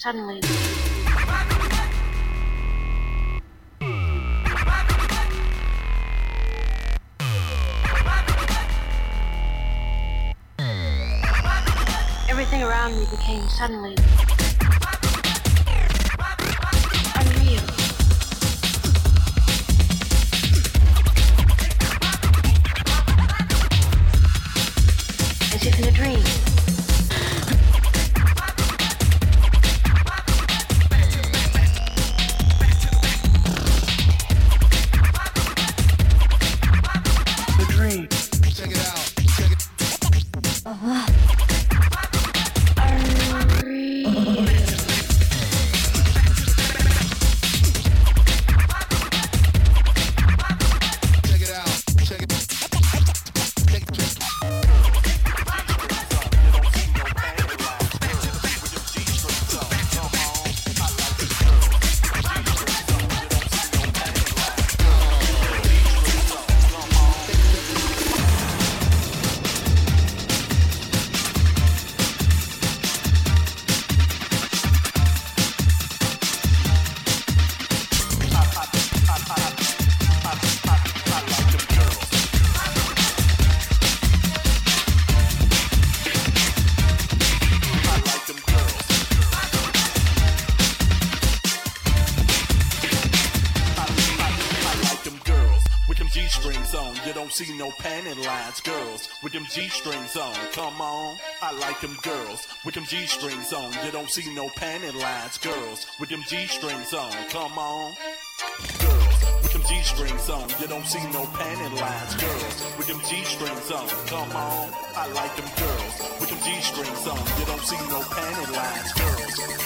suddenly Everything around me became suddenly see no panning lines. Girls with them G strings on, come on. I like them girls with them G strings on. You don't see no panning lines. Girls with them G strings on, come on. Girls with them G strings on. You don't see no panning lines. Girls with them G strings on, come on. I like them girls with them G strings on. You don't see no panning lines. Girls.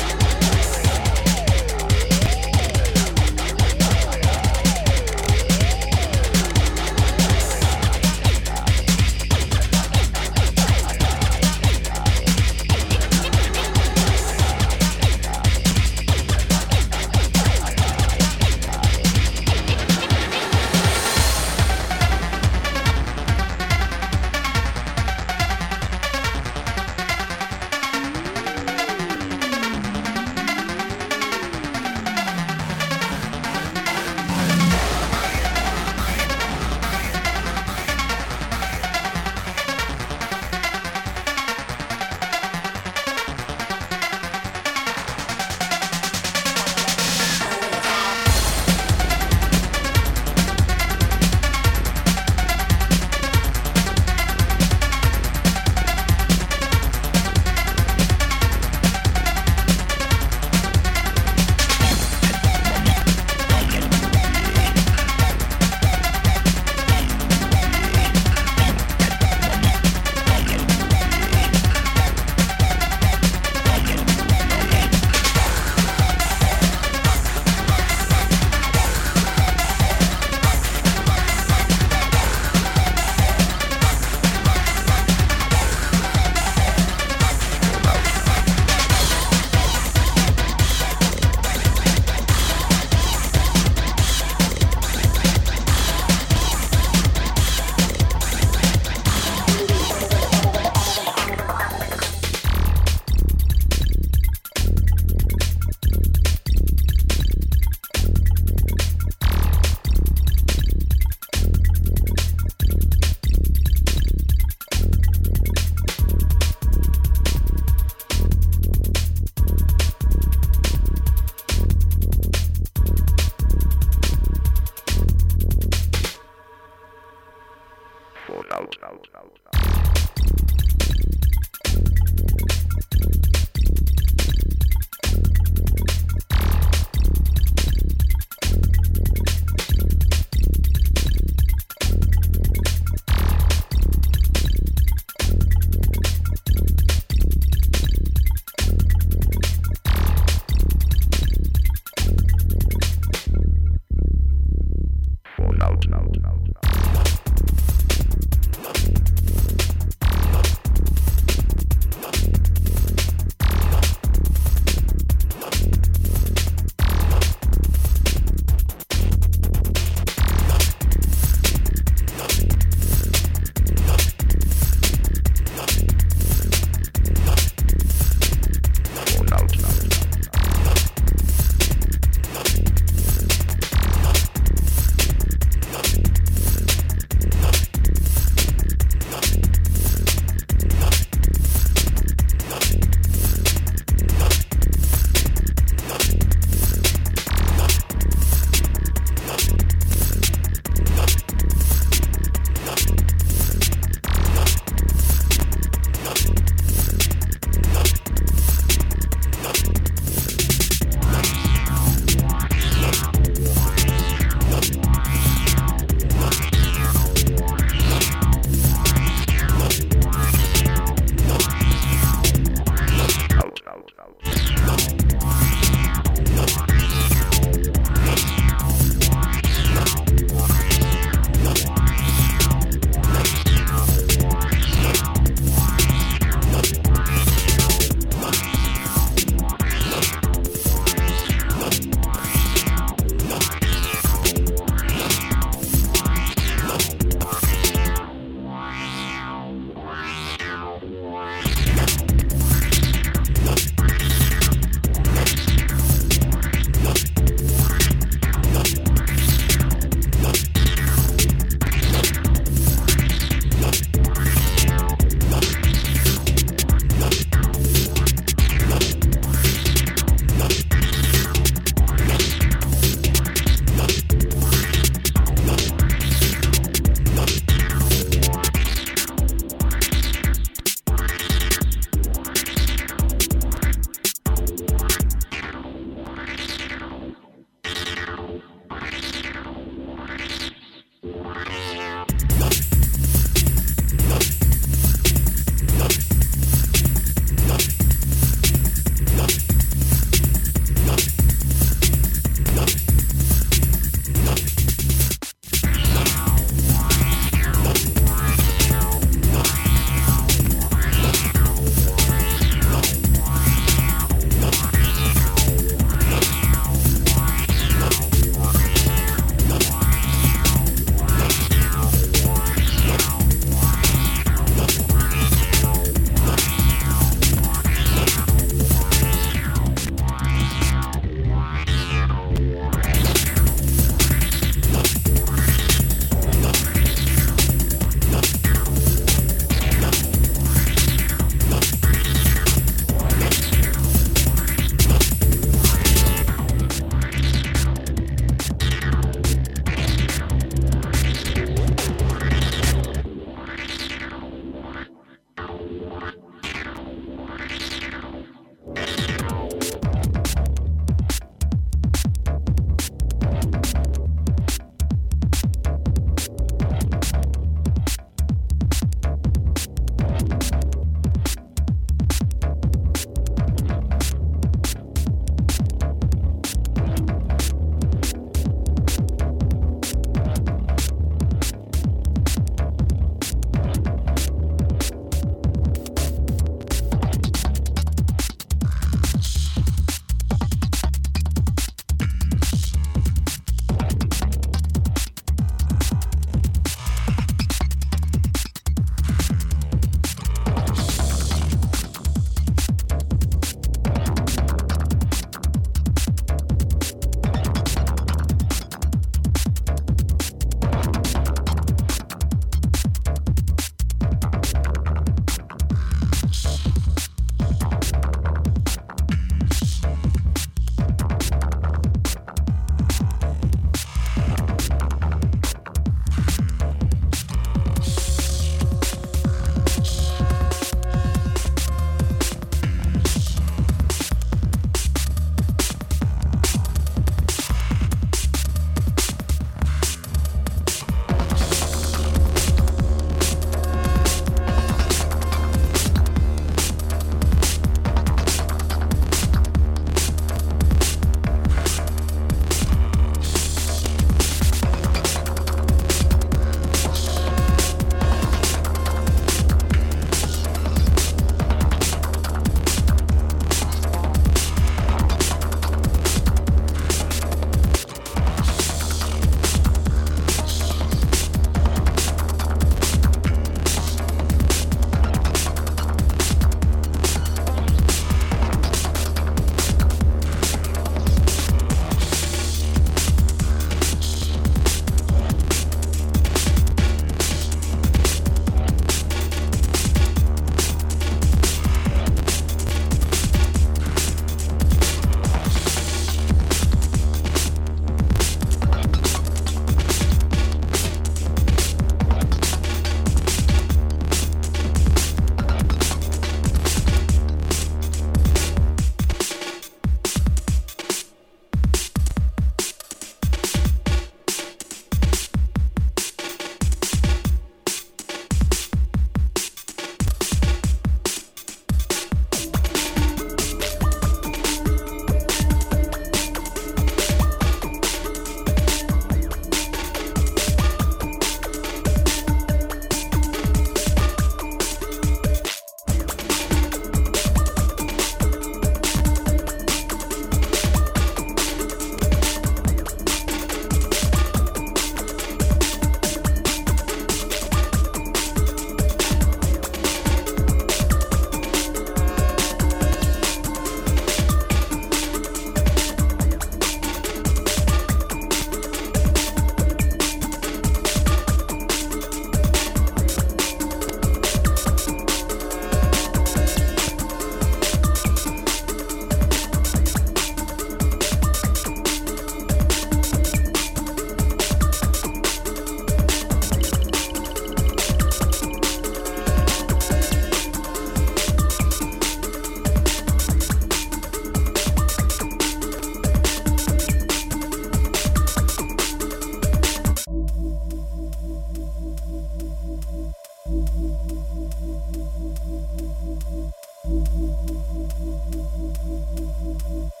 Drop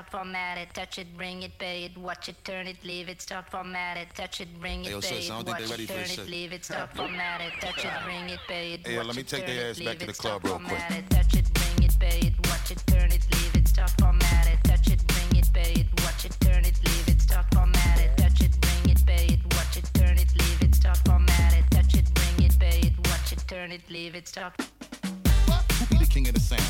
start format it, touch it, bring it, pay it, watch it, turn it, leave it, start format it, touch it, bring it, pay it, watch it, turn it, leave it, start format it, touch it, bring it, pay it. Hey, let me take their ass back to the club real quick. Touch it, bring it, pay it, watch it, turn it, leave it, start format it, touch it, bring it, pay it, watch it, turn it, leave it, start format it, touch it, bring it, pay it, watch it, turn it, leave it, start format it, touch it, bring it, pay it, watch it, turn it, leave it, start. Who be the king of the sound?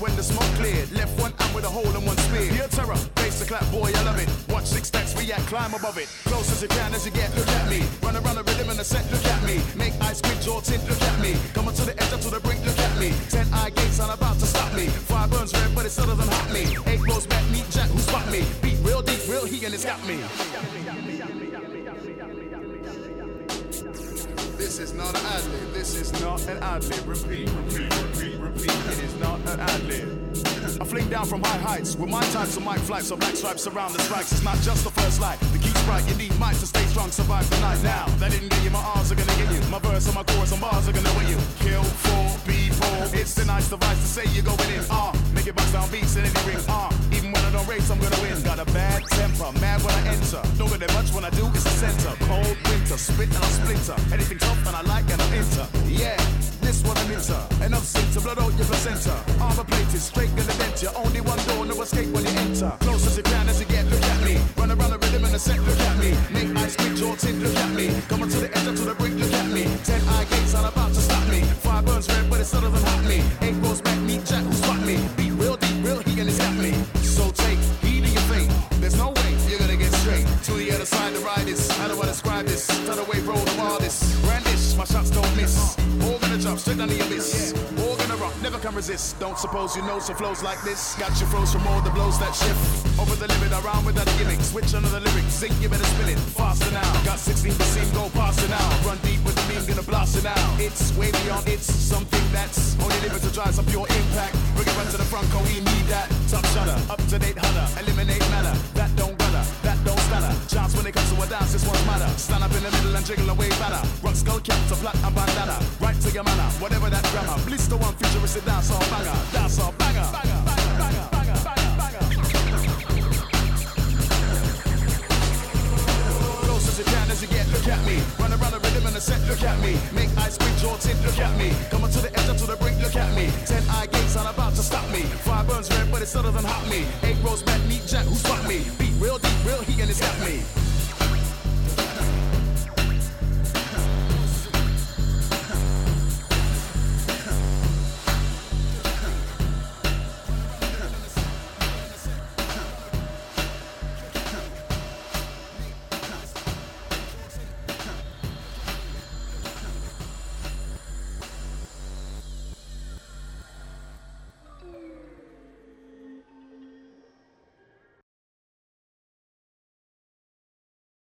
when the smoke cleared. Left one arm with a hole in one spear. Your terror, face the clap, boy, I love it. Watch six stacks react, climb above it. Close as you can as you get, look at me. Run around the rhythm and the set, look at me. Make ice cream, jaw tint, look at me. Come on to the edge, up to the brink, look at me. Ten eye gates, I'm about to stop me. Fire burns red, but it's still than hot me. Eight rows back, meet Jack, who spot me. Beat real deep, real he, and it's got me. This is not an ad lib, this is not an ad lib. Repeat, repeat, repeat repeat. It is not an ad lib. I fling down from high heights with my types of mic flights. So black stripes around the strikes. It's not just the first light. The key's bright. You need mics to stay strong, survive the night. Now that didn't get you. My arms are gonna get you. My verse and my chorus and bars are gonna win you. Kill for people. It's the nice device to say you're going in. Ah, make it bust down beats in any ring. Ah, even when I don't race, I'm gonna win. Got a bad temper, mad when I enter. Don't get that much when I do. It's the center. Cold winter, spit and I splinter. Anything tough and I like and I enter. Yeah. This one I'm into. Enough sin to blood out your placenta. Armor plated, straight gonna dent you. Only one door, no escape when you enter. Close as you can as you get, look at me. Run around the rhythm and the set, look at me. Make ice quick, jaw tin, look at me. Coming to the edge to the brink, look at me. Ten eye gates are about to stop me. Fire burns red, but it still doesn't hot me. Eight rows back, meet Jack who spot me. Beat real deep, real heat and it's got me. So take heed of your fate. There's no way you're gonna get straight. To the other side to ride this. How do I describe this? Tell the way roll the wildest. Brandish, my shots don't miss. Straight down the abyss. All gonna rock, never can resist. Don't suppose you know some flows like this. Got you froze from all the blows that shift. Over the limit, around with that gimmick. Switch under the lyrics. Zinc, you better spill it faster now. Got 16 to percent, go faster now. Run deep with the beam, gonna blast it out. It's way beyond. It's something that's only limit to drive some pure impact. Bring it back to the front, cause we need that. Top shutter, up to date hunter, eliminate matter. That don't gutter, that stutter. Chance when it comes to a dance, this one's matter. Stand up in the middle and jiggle away better. Rock skull cap to flat and bandana. Right to your manner, whatever that grammar. Blister one futuristic dance all banger. Dance all banger. banger, banger, banger, you can as you get, look at me. Run around the rhythm and the set, look at me. Make ice jaw tin, look at me. Coming to the edge, up to the brink, look at me. Ten eye gates are about to stop me. Fire burns red, but it still doesn't hot me. Eight rows back, meet Jack, who spot me. Beat real real heat, and me.